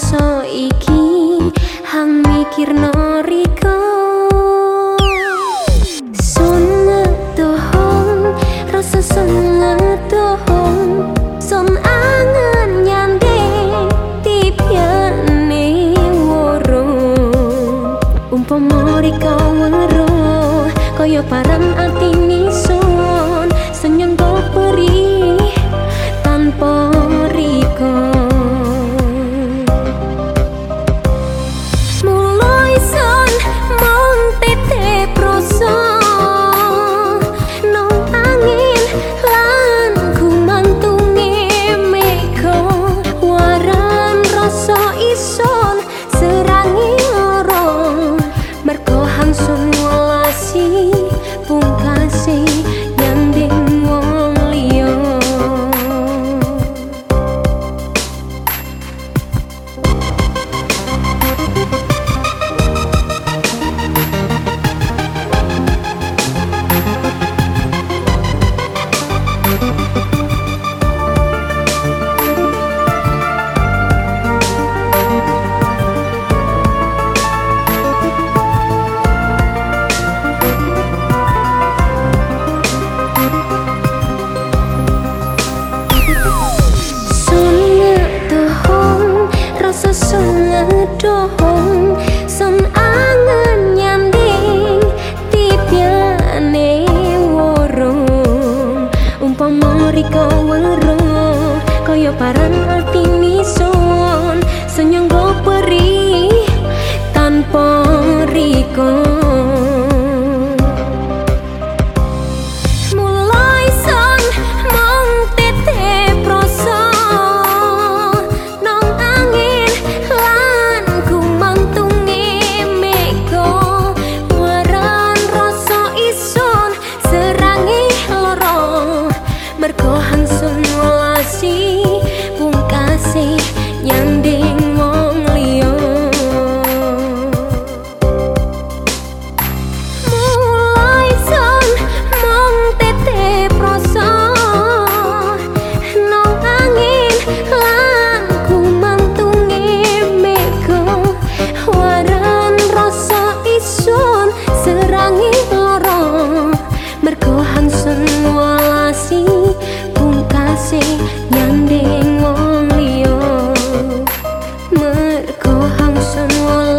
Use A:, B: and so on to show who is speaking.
A: so iki hang mikir noriko sunat tohon rasa sunat tohon son angan nyande tipya ne woro umpo moriko woro koyo parang atini Karena 口号声，我。